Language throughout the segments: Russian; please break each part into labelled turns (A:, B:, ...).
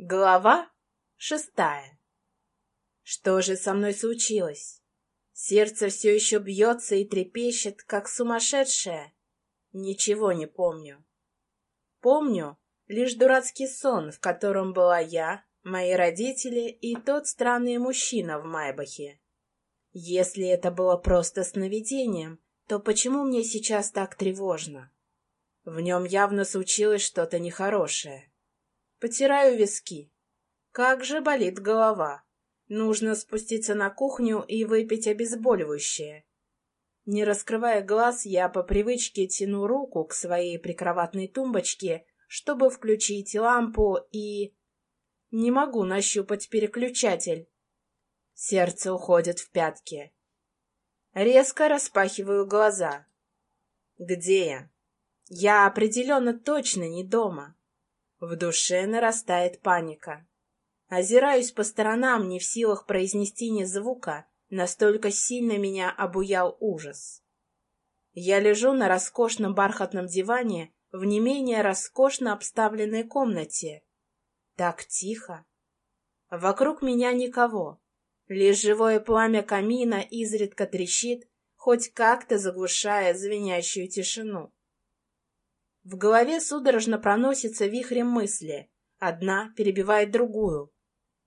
A: Глава шестая. Что же со мной случилось? Сердце все еще бьется и трепещет, как сумасшедшее. Ничего не помню. Помню лишь дурацкий сон, в котором была я, мои родители и тот странный мужчина в Майбахе. Если это было просто сновидением, то почему мне сейчас так тревожно? В нем явно случилось что-то нехорошее. Потираю виски. Как же болит голова. Нужно спуститься на кухню и выпить обезболивающее. Не раскрывая глаз, я по привычке тяну руку к своей прикроватной тумбочке, чтобы включить лампу и... Не могу нащупать переключатель. Сердце уходит в пятки. Резко распахиваю глаза. Где я? Я определенно точно не дома. В душе нарастает паника. Озираюсь по сторонам, не в силах произнести ни звука, настолько сильно меня обуял ужас. Я лежу на роскошном бархатном диване в не менее роскошно обставленной комнате. Так тихо. Вокруг меня никого. Лишь живое пламя камина изредка трещит, хоть как-то заглушая звенящую тишину. В голове судорожно проносится вихрем мысли. Одна перебивает другую.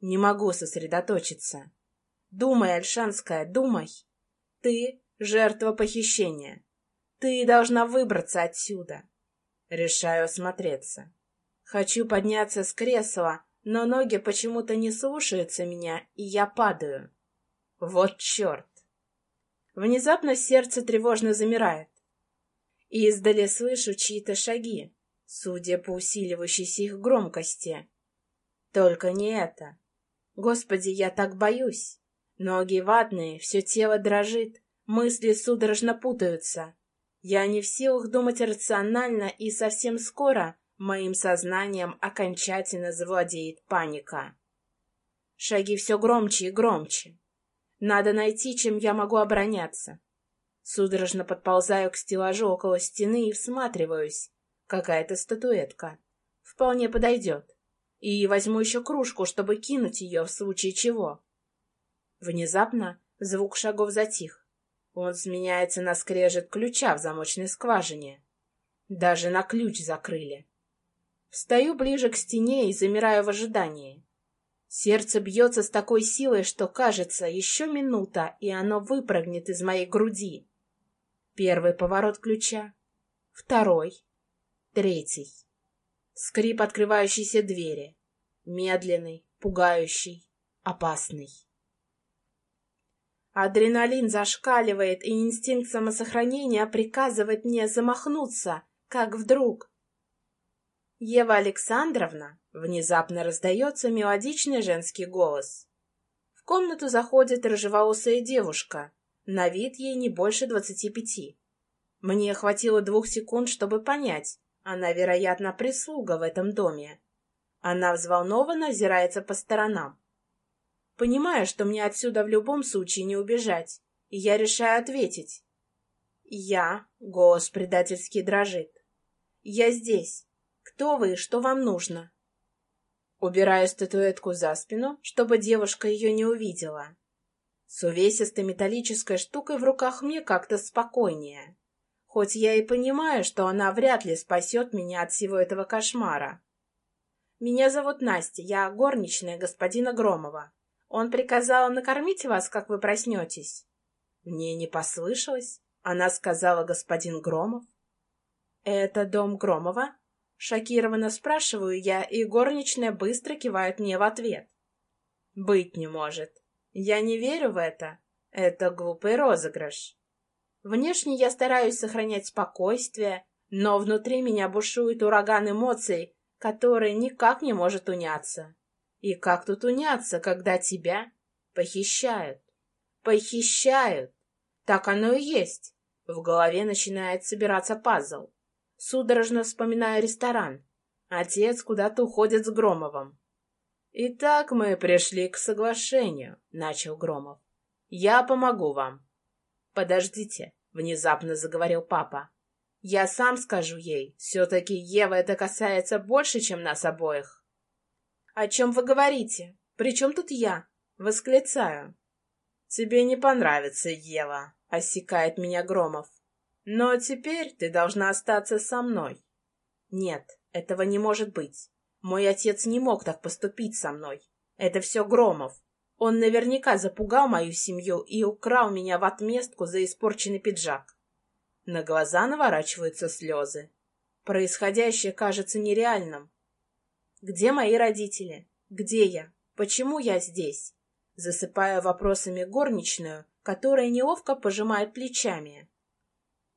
A: Не могу сосредоточиться. Думай, Альшанская, думай. Ты — жертва похищения. Ты должна выбраться отсюда. Решаю осмотреться. Хочу подняться с кресла, но ноги почему-то не слушаются меня, и я падаю. Вот черт! Внезапно сердце тревожно замирает. Издали слышу чьи-то шаги, судя по усиливающейся их громкости. Только не это. Господи, я так боюсь. Ноги ватные, все тело дрожит, мысли судорожно путаются. Я не в силах думать рационально, и совсем скоро моим сознанием окончательно завладеет паника. Шаги все громче и громче. Надо найти, чем я могу обороняться. Судорожно подползаю к стеллажу около стены и всматриваюсь. Какая-то статуэтка. Вполне подойдет. И возьму еще кружку, чтобы кинуть ее в случае чего. Внезапно звук шагов затих. Он сменяется на скрежет ключа в замочной скважине. Даже на ключ закрыли. Встаю ближе к стене и замираю в ожидании. Сердце бьется с такой силой, что кажется, еще минута, и оно выпрыгнет из моей груди. Первый поворот ключа, второй, третий. Скрип открывающейся двери. Медленный, пугающий, опасный. Адреналин зашкаливает, и инстинкт самосохранения приказывает мне замахнуться, как вдруг. «Ева Александровна!» — внезапно раздается мелодичный женский голос. В комнату заходит рыжеволосая девушка, на вид ей не больше двадцати пяти. Мне хватило двух секунд, чтобы понять. Она, вероятно, прислуга в этом доме. Она взволнованно озирается по сторонам. Понимаю, что мне отсюда в любом случае не убежать, и я решаю ответить. «Я...» — голос предательски дрожит. «Я здесь. Кто вы и что вам нужно?» Убираю статуэтку за спину, чтобы девушка ее не увидела. С увесистой металлической штукой в руках мне как-то спокойнее. Хоть я и понимаю, что она вряд ли спасет меня от всего этого кошмара. Меня зовут Настя, я горничная господина Громова. Он приказал накормить вас, как вы проснетесь. Мне не послышалось. Она сказала господин Громов. Это дом Громова? Шокированно спрашиваю я, и горничная быстро кивает мне в ответ. Быть не может. Я не верю в это. Это глупый розыгрыш. Внешне я стараюсь сохранять спокойствие, но внутри меня бушует ураган эмоций, который никак не может уняться. И как тут уняться, когда тебя похищают? Похищают! Так оно и есть. В голове начинает собираться пазл. Судорожно вспоминаю ресторан. Отец куда-то уходит с Громовым. «Итак, мы пришли к соглашению», — начал Громов. «Я помогу вам». «Подождите», — внезапно заговорил папа. «Я сам скажу ей. Все-таки Ева это касается больше, чем нас обоих». «О чем вы говорите? При чем тут я?» Восклицаю. «Тебе не понравится, Ева», — осекает меня Громов. «Но теперь ты должна остаться со мной». «Нет, этого не может быть. Мой отец не мог так поступить со мной. Это все Громов. Он наверняка запугал мою семью и украл меня в отместку за испорченный пиджак. На глаза наворачиваются слезы. Происходящее кажется нереальным. Где мои родители? Где я? Почему я здесь? Засыпая вопросами горничную, которая неловко пожимает плечами.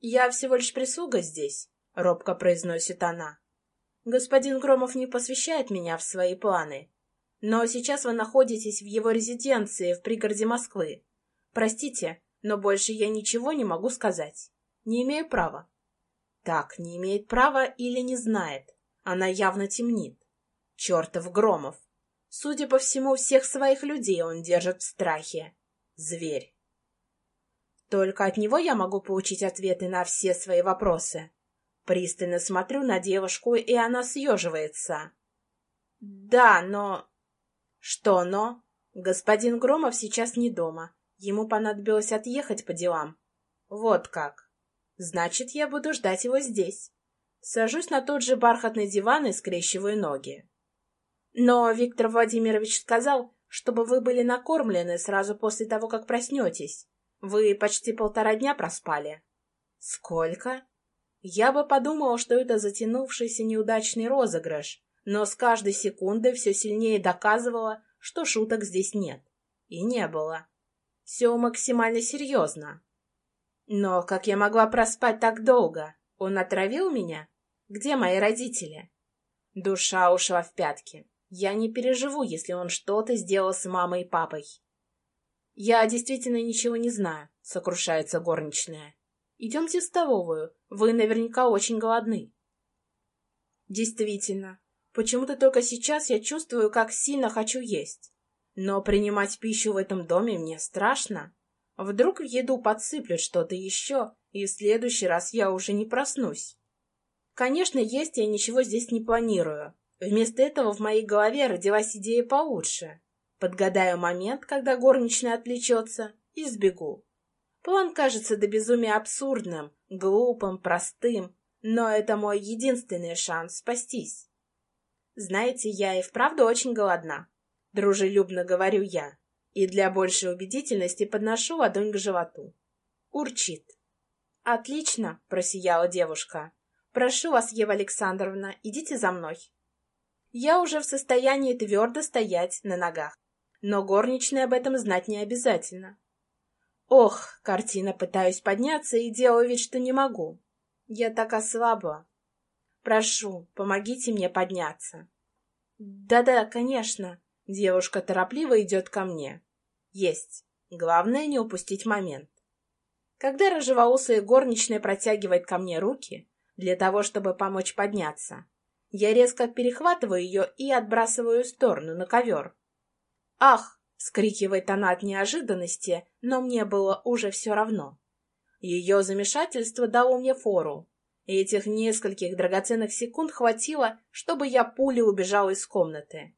A: «Я всего лишь прислуга здесь», — робко произносит она. «Господин Громов не посвящает меня в свои планы. Но сейчас вы находитесь в его резиденции в пригороде Москвы. Простите, но больше я ничего не могу сказать. Не имею права. Так, не имеет права или не знает. Она явно темнит. Чертов Громов. Судя по всему, всех своих людей он держит в страхе. Зверь. Только от него я могу получить ответы на все свои вопросы. Пристально смотрю на девушку, и она съеживается. Да, но... Что но? Господин Громов сейчас не дома. Ему понадобилось отъехать по делам. Вот как. Значит, я буду ждать его здесь. Сажусь на тот же бархатный диван и скрещиваю ноги. Но Виктор Владимирович сказал, чтобы вы были накормлены сразу после того, как проснетесь. Вы почти полтора дня проспали. Сколько? Я бы подумала, что это затянувшийся неудачный розыгрыш, но с каждой секундой все сильнее доказывало, что шуток здесь нет. И не было. Все максимально серьезно. Но как я могла проспать так долго? Он отравил меня? Где мои родители? Душа ушла в пятки. Я не переживу, если он что-то сделал с мамой и папой. Я действительно ничего не знаю, сокрушается горничная. Идемте в столовую, вы наверняка очень голодны. Действительно, Почему-то только сейчас я чувствую, как сильно хочу есть. Но принимать пищу в этом доме мне страшно. Вдруг в еду подсыплют что-то еще, и в следующий раз я уже не проснусь. Конечно, есть я ничего здесь не планирую. Вместо этого в моей голове родилась идея получше. Подгадаю момент, когда горничная отвлечется, и сбегу. План кажется до безумия абсурдным, глупым, простым, но это мой единственный шанс спастись. Знаете, я и вправду очень голодна. Дружелюбно говорю я. И для большей убедительности подношу ладонь к животу. Урчит. Отлично, просияла девушка. Прошу вас, Ева Александровна, идите за мной. Я уже в состоянии твердо стоять на ногах. Но горничной об этом знать не обязательно. Ох, картина пытаюсь подняться и делаю вид, что не могу. Я так ослабла. Прошу, помогите мне подняться. Да-да, конечно. Девушка торопливо идет ко мне. Есть. Главное не упустить момент. Когда рыжеволосая горничная протягивает ко мне руки для того, чтобы помочь подняться, я резко перехватываю ее и отбрасываю в сторону, на ковер. «Ах!» — скрикивает она от неожиданности, но мне было уже все равно. Ее замешательство дало мне фору, этих нескольких драгоценных секунд хватило, чтобы я пулей убежала из комнаты.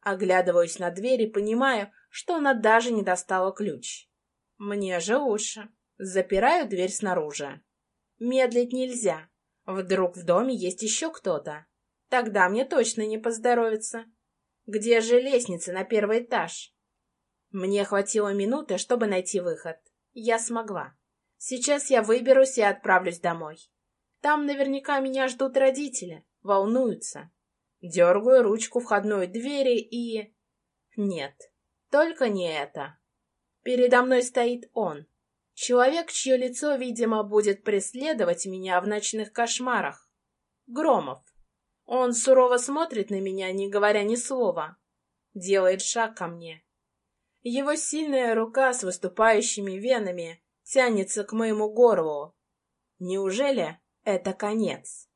A: Оглядываюсь на дверь и понимаю, что она даже не достала ключ. Мне же лучше. Запираю дверь снаружи. Медлить нельзя. Вдруг в доме есть еще кто-то. Тогда мне точно не поздоровится. Где же лестница на первый этаж? Мне хватило минуты, чтобы найти выход. Я смогла. Сейчас я выберусь и отправлюсь домой. Там наверняка меня ждут родители, волнуются. Дергаю ручку входной двери и... Нет, только не это. Передо мной стоит он. Человек, чье лицо, видимо, будет преследовать меня в ночных кошмарах. Громов. Он сурово смотрит на меня, не говоря ни слова. Делает шаг ко мне. Его сильная рука с выступающими венами тянется к моему горлу. Неужели это конец.